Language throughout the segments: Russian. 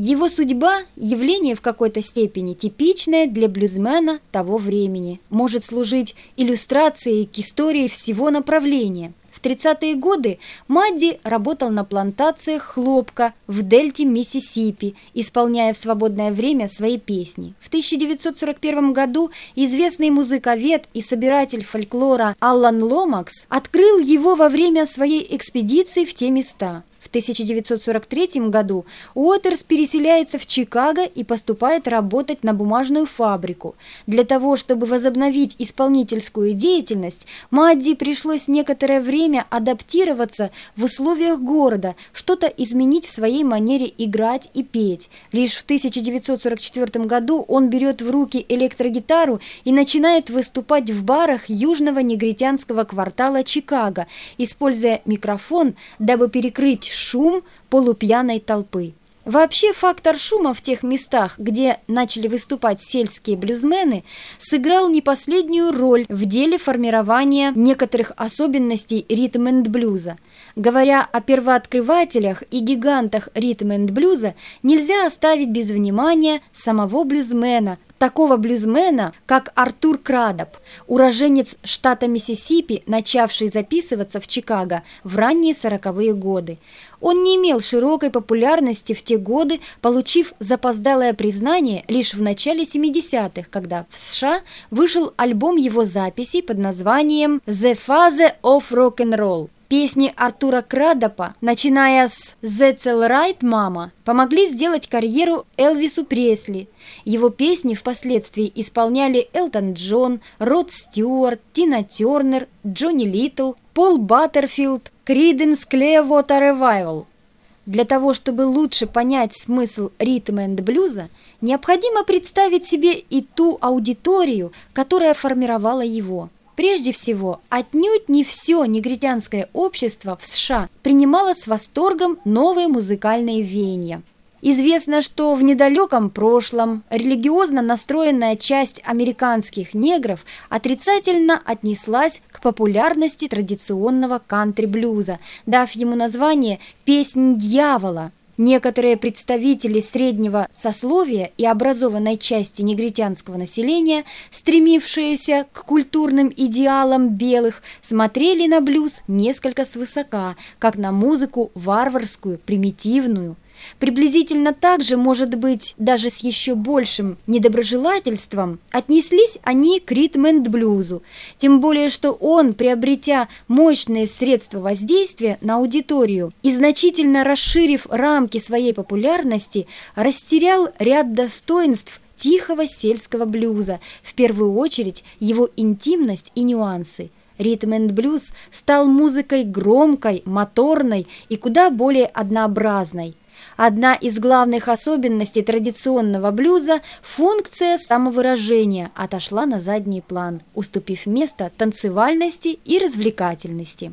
Его судьба – явление в какой-то степени типичное для блюзмена того времени, может служить иллюстрацией к истории всего направления. В 30-е годы Мадди работал на плантациях хлопка в дельте Миссисипи, исполняя в свободное время свои песни. В 1941 году известный музыковед и собиратель фольклора Аллан Ломакс открыл его во время своей экспедиции в те места. В 1943 году Уотерс переселяется в Чикаго и поступает работать на бумажную фабрику. Для того, чтобы возобновить исполнительскую деятельность, Мадди пришлось некоторое время адаптироваться в условиях города, что-то изменить в своей манере играть и петь. Лишь в 1944 году он берет в руки электрогитару и начинает выступать в барах южного негритянского квартала Чикаго, используя микрофон, дабы перекрыть шум полупьяной толпы. Вообще фактор шума в тех местах, где начали выступать сельские блюзмены, сыграл не последнюю роль в деле формирования некоторых особенностей ритм-энд-блюза. Говоря о первооткрывателях и гигантах ритм-энд-блюза, нельзя оставить без внимания самого блюзмена, такого блюзмена, как Артур Крадоп, уроженец штата Миссисипи, начавший записываться в Чикаго в ранние сороковые годы. Он не имел широкой популярности в те годы, получив запоздалое признание лишь в начале 70-х, когда в США вышел альбом его записей под названием «The Phase of Rock and Roll». Песни Артура Крадопа, начиная с «That's All Right, Mama», помогли сделать карьеру Элвису Пресли. Его песни впоследствии исполняли Элтон Джон, Род Стюарт, Тина Тернер, Джонни Литл, Пол Баттерфилд, Криденс Clearwater Revival. Для того, чтобы лучше понять смысл ритма энд блюза, необходимо представить себе и ту аудиторию, которая формировала его – Прежде всего, отнюдь не все негритянское общество в США принимало с восторгом новые музыкальные веяния. Известно, что в недалеком прошлом религиозно настроенная часть американских негров отрицательно отнеслась к популярности традиционного кантри-блюза, дав ему название «Песнь дьявола», Некоторые представители среднего сословия и образованной части негритянского населения, стремившиеся к культурным идеалам белых, смотрели на блюз несколько свысока, как на музыку варварскую, примитивную – Приблизительно так же, может быть, даже с еще большим недоброжелательством, отнеслись они к ритм-энд-блюзу, тем более что он, приобретя мощные средства воздействия на аудиторию и значительно расширив рамки своей популярности, растерял ряд достоинств тихого сельского блюза, в первую очередь его интимность и нюансы. Ритм энд блюз стал музыкой громкой, моторной и куда более однообразной. Одна из главных особенностей традиционного блюза – функция самовыражения отошла на задний план, уступив место танцевальности и развлекательности.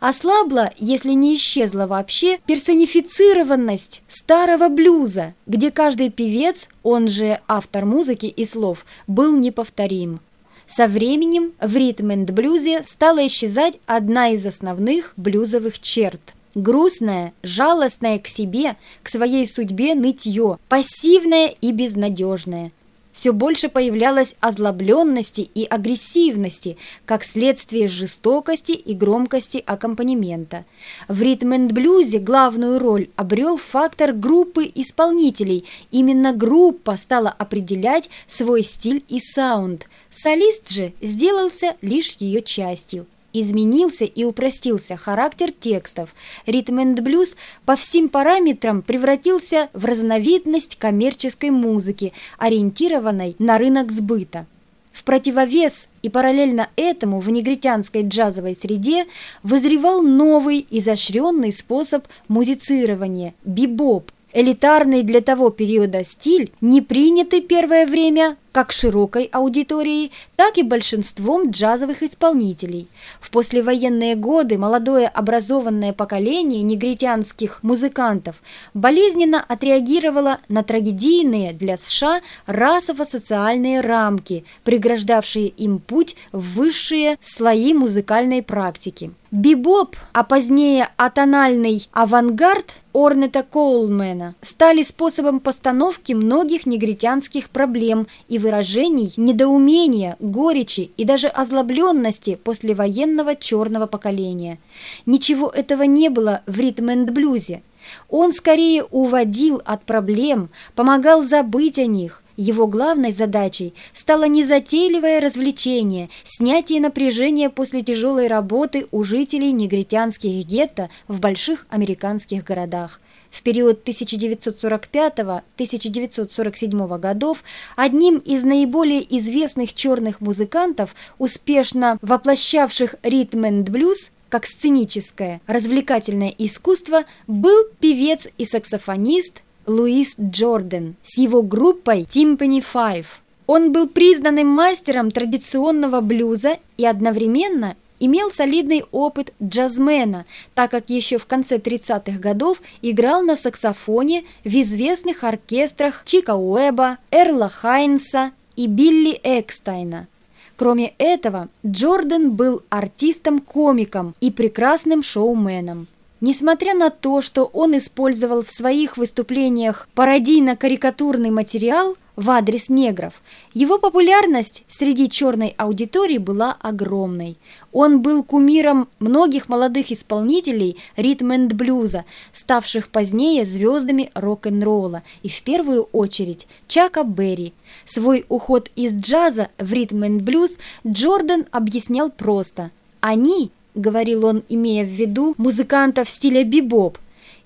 Ослабла, если не исчезла вообще, персонифицированность старого блюза, где каждый певец, он же автор музыки и слов, был неповторим. Со временем в ритм-энд-блюзе стала исчезать одна из основных блюзовых черт – Грустное, жалостное к себе, к своей судьбе нытье, пассивное и безнадежное. Все больше появлялось озлобленности и агрессивности, как следствие жестокости и громкости аккомпанемента. В ритм-энд-блюзе главную роль обрел фактор группы исполнителей. Именно группа стала определять свой стиль и саунд. Солист же сделался лишь ее частью. Изменился и упростился характер текстов. Ритм энд блюз по всем параметрам превратился в разновидность коммерческой музыки, ориентированной на рынок сбыта. В противовес и параллельно этому в негритянской джазовой среде вызревал новый изощренный способ музицирования – бибоп, элитарный для того периода стиль, не принятый первое время как широкой аудиторией, так и большинством джазовых исполнителей. В послевоенные годы молодое образованное поколение негритянских музыкантов болезненно отреагировало на трагедийные для США расово-социальные рамки, преграждавшие им путь в высшие слои музыкальной практики. Бибоп, а позднее атональный авангард Орнета Коулмена стали способом постановки многих негритянских проблем и выражений недоумения, горечи и даже озлобленности послевоенного черного поколения. Ничего этого не было в ритм-энд-блюзе. Он скорее уводил от проблем, помогал забыть о них, его главной задачей стало незатейливое развлечение, снятие напряжения после тяжелой работы у жителей негритянских гетто в больших американских городах. В период 1945-1947 годов одним из наиболее известных черных музыкантов, успешно воплощавших ритм энд блюз, как сценическое, развлекательное искусство, был певец и саксофонист Луис Джордан с его группой Timpani Five. Он был признанным мастером традиционного блюза и одновременно имел солидный опыт джазмена, так как еще в конце 30-х годов играл на саксофоне в известных оркестрах Чика Уэба, Эрла Хайнса и Билли Экстайна. Кроме этого, Джордан был артистом-комиком и прекрасным шоуменом. Несмотря на то, что он использовал в своих выступлениях пародийно-карикатурный материал в адрес негров, его популярность среди черной аудитории была огромной. Он был кумиром многих молодых исполнителей ритм-энд-блюза, ставших позднее звездами рок-н-ролла, и в первую очередь Чака Берри. Свой уход из джаза в ритм-энд-блюз Джордан объяснял просто – они — говорил он, имея в виду музыкантов стиля бибоп,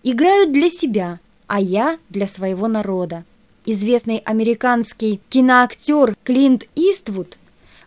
играют для себя, а я для своего народа. Известный американский киноактер Клинт Иствуд,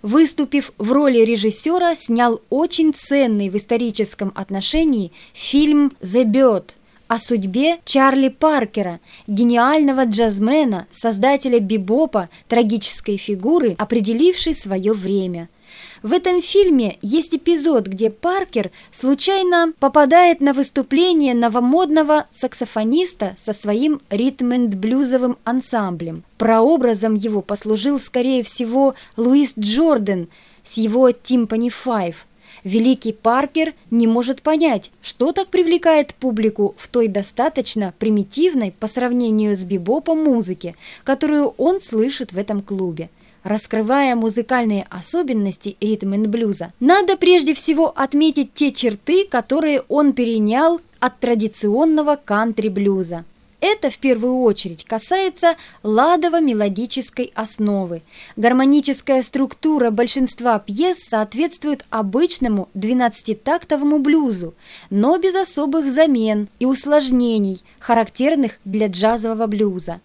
выступив в роли режиссера, снял очень ценный в историческом отношении фильм «The Bird», о судьбе Чарли Паркера, гениального джазмена, создателя бибопа, трагической фигуры, определившей свое время – в этом фильме есть эпизод, где Паркер случайно попадает на выступление новомодного саксофониста со своим ритм-энд-блюзовым ансамблем. Прообразом его послужил, скорее всего, Луис Джордан с его «Тимпани Five. Великий Паркер не может понять, что так привлекает публику в той достаточно примитивной по сравнению с бибопом музыке, которую он слышит в этом клубе раскрывая музыкальные особенности ритм-н-блюза, надо прежде всего отметить те черты, которые он перенял от традиционного кантри-блюза. Это в первую очередь касается ладово-мелодической основы. Гармоническая структура большинства пьес соответствует обычному 12-тактовому блюзу, но без особых замен и усложнений, характерных для джазового блюза.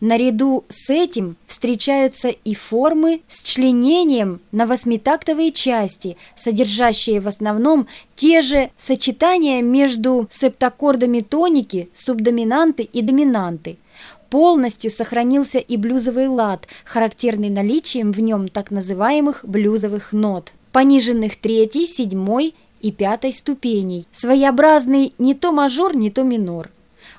Наряду с этим встречаются и формы с членением на восьмитактовые части, содержащие в основном те же сочетания между септаккордами тоники, субдоминанты и доминанты. Полностью сохранился и блюзовый лад, характерный наличием в нем так называемых блюзовых нот, пониженных третьей, седьмой и пятой ступеней, своеобразный не то мажор, не то минор.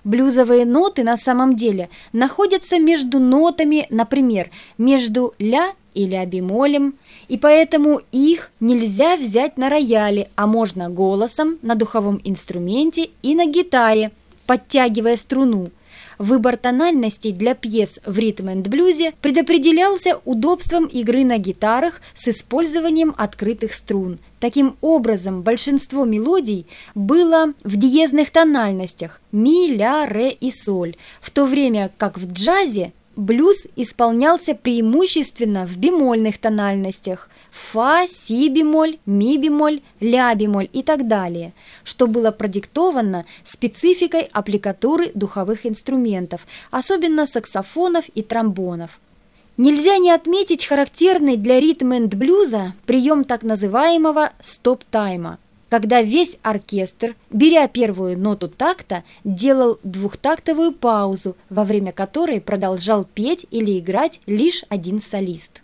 Блюзовые ноты на самом деле находятся между нотами, например, между ля и ля бемолем, и поэтому их нельзя взять на рояле, а можно голосом, на духовом инструменте и на гитаре, подтягивая струну. Выбор тональностей для пьес в ритм-энд-блюзе предопределялся удобством игры на гитарах с использованием открытых струн. Таким образом, большинство мелодий было в диезных тональностях – ми, ля, ре и соль, в то время как в джазе блюз исполнялся преимущественно в бемольных тональностях – фа, си бемоль, ми бемоль, ля бемоль и так далее, что было продиктовано спецификой аппликатуры духовых инструментов, особенно саксофонов и тромбонов. Нельзя не отметить характерный для ритм-энд-блюза прием так называемого стоп-тайма. Когда весь оркестр, беря первую ноту такта, делал двухтактовую паузу, во время которой продолжал петь или играть лишь один солист.